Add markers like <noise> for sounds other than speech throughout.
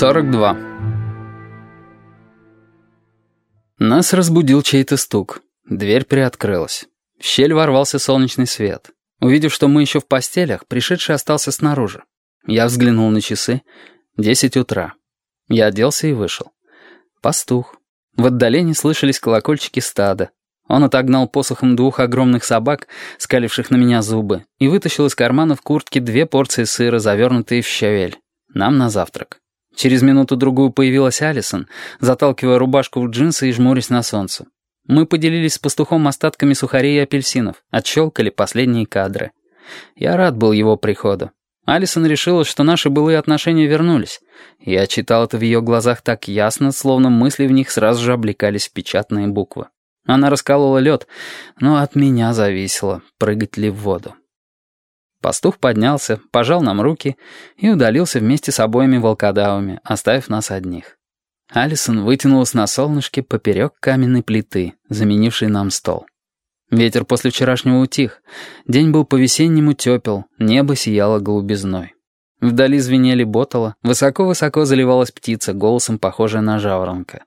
42. Нас разбудил чей-то стук. Дверь приоткрылась. В щель ворвался солнечный свет. Увидев, что мы еще в постелях, пришедший остался снаружи. Я взглянул на часы. Десять утра. Я оделся и вышел. Пастух. В отдалении слышались колокольчики стада. Он отогнал посохом двух огромных собак, скаливших на меня зубы, и вытащил из кармана в куртке две порции сыра, завернутые в щавель. Нам на завтрак. Через минуту-другую появилась Алисон, заталкивая рубашку в джинсы и жмурясь на солнце. Мы поделились с пастухом остатками сухарей и апельсинов, отщелкали последние кадры. Я рад был его приходу. Алисон решила, что наши былые отношения вернулись. Я читал это в ее глазах так ясно, словно мысли в них сразу же облекались в печатные буквы. Она расколола лед, но от меня зависело, прыгать ли в воду. Пастух поднялся, пожал нам руки и удалился вместе с обоими волкодавами, оставив нас одних. Алисон вытянулась на солнышке поперек каменной плиты, заменившей нам стол. Ветер после вчерашнего утих. День был по-весеннему тепел, небо сияло голубизной. Вдали звенели ботала, высоко-высоко заливалась птица, голосом похожая на жаворонка.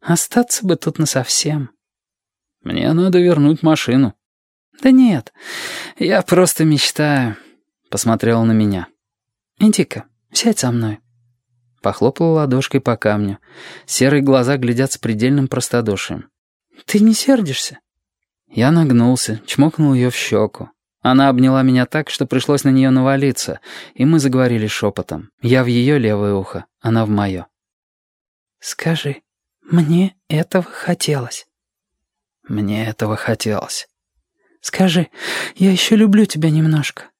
«Остаться бы тут насовсем». «Мне надо вернуть машину». «Да нет, я просто мечтаю», — посмотрела на меня. «Иди-ка, сядь со мной». Похлопала ладошкой по камню. Серые глаза глядят с предельным простодушием. «Ты не сердишься?» Я нагнулся, чмокнул ее в щеку. Она обняла меня так, что пришлось на нее навалиться, и мы заговорили шепотом. Я в ее левое ухо, она в мое. «Скажи, мне этого хотелось?» «Мне этого хотелось». «Скажи, я еще люблю тебя немножко».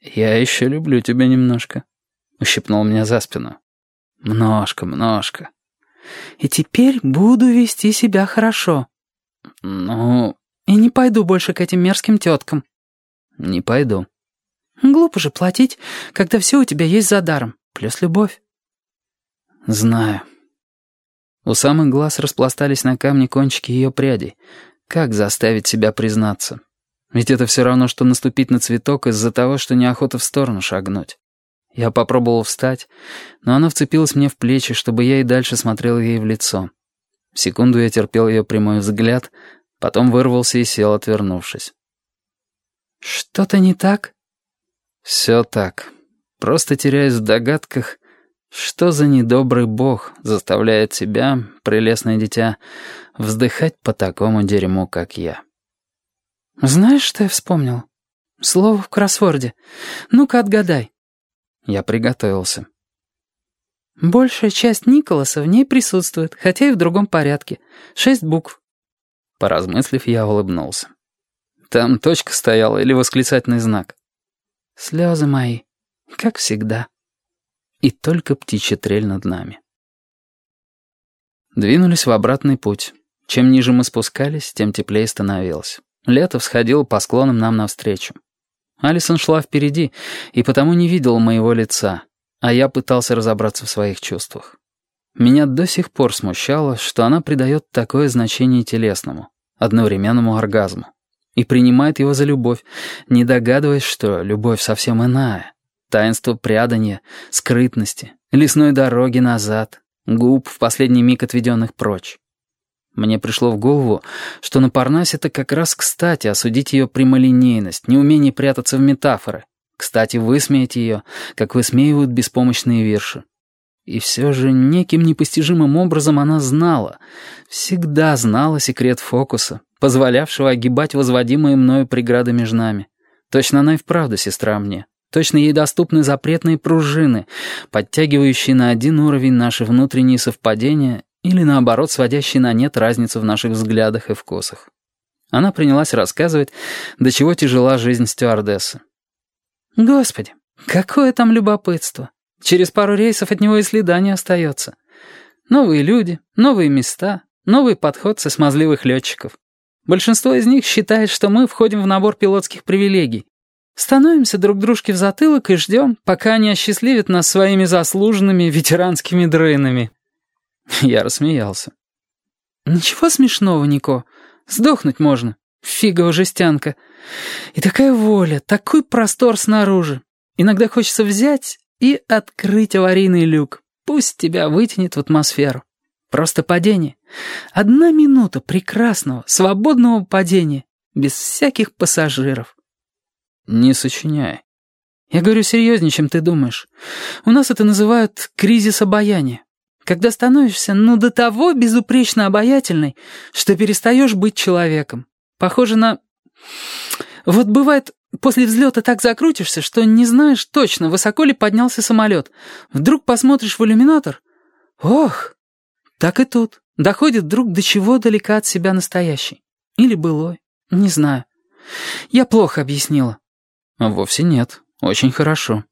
«Я еще люблю тебя немножко», — ущипнул меня за спину. «Множко, множко». «И теперь буду вести себя хорошо». «Ну...» «И не пойду больше к этим мерзким теткам». «Не пойду». «Глупо же платить, когда все у тебя есть за даром, плюс любовь». «Знаю». У самых глаз распластались на камне кончики ее прядей. Как заставить себя признаться? Ведь это все равно, что наступить на цветок из-за того, что неохота в сторону шагнуть. Я попробовал встать, но она вцепилась мне в плечи, чтобы я и дальше смотрел ей в лицо. Секунду я терпел ее прямой взгляд, потом вырвался и сел, отвернувшись. «Что-то не так?» «Все так. Просто теряюсь в догадках, что за недобрый бог заставляет тебя, прелестное дитя, вздыхать по такому дерьму, как я?» «Знаешь, что я вспомнил? Слово в кроссворде. Ну-ка, отгадай». Я приготовился. «Большая часть Николаса в ней присутствует, хотя и в другом порядке. Шесть букв». Поразмыслив, я улыбнулся. «Там точка стояла или восклицательный знак?» «Слезы мои, как всегда». И только птичья трель над нами. Двинулись в обратный путь. Чем ниже мы спускались, тем теплее становилось. Лето всходило по склонам нам навстречу. Алисон шла впереди и потому не видела моего лица, а я пытался разобраться в своих чувствах. Меня до сих пор смущало, что она придает такое значение телесному, одновременному оргазму, и принимает его за любовь, не догадываясь, что любовь совсем иная. Таинство прядания, скрытности, лесной дороги назад, губ в последний миг отведенных прочь. Мне пришло в голову, что на Парнасе это как раз кстати осудить ее прямолинейность, неумение прятаться в метафоры. Кстати, высмеять ее, как высмеивают беспомощные вирши. И все же неким непостижимым образом она знала, всегда знала секрет фокуса, позволявшего огибать возводимые мною преграды между нами. Точно она и вправду сестра мне. Точно ей доступны запретные пружины, подтягивающие на один уровень наши внутренние совпадения или, наоборот, сводящий на нет разницу в наших взглядах и вкусах. Она принялась рассказывать, до чего тяжела жизнь стюардессы. «Господи, какое там любопытство! Через пару рейсов от него и следа не остается. Новые люди, новые места, новый подход со смазливых летчиков. Большинство из них считает, что мы входим в набор пилотских привилегий. Становимся друг дружке в затылок и ждем, пока они осчастливят нас своими заслуженными ветеранскими дрейнами». <laughs> Я рассмеялся. «Ничего смешного, Нико. Сдохнуть можно. Фигова жестянка. И такая воля, такой простор снаружи. Иногда хочется взять и открыть аварийный люк. Пусть тебя вытянет в атмосферу. Просто падение. Одна минута прекрасного, свободного падения, без всяких пассажиров. Не сочиняй. Я говорю серьезнее, чем ты думаешь. У нас это называют кризис обаяния. Когда становишься, ну, до того безупречно обаятельной, что перестаешь быть человеком. Похоже на... Вот бывает, после взлета так закрутишься, что не знаешь точно, высоко ли поднялся самолет. Вдруг посмотришь в иллюминатор. Ох, так и тут. Доходит вдруг до чего далека от себя настоящий. Или былой. Не знаю. Я плохо объяснила. Вовсе нет. Очень хорошо.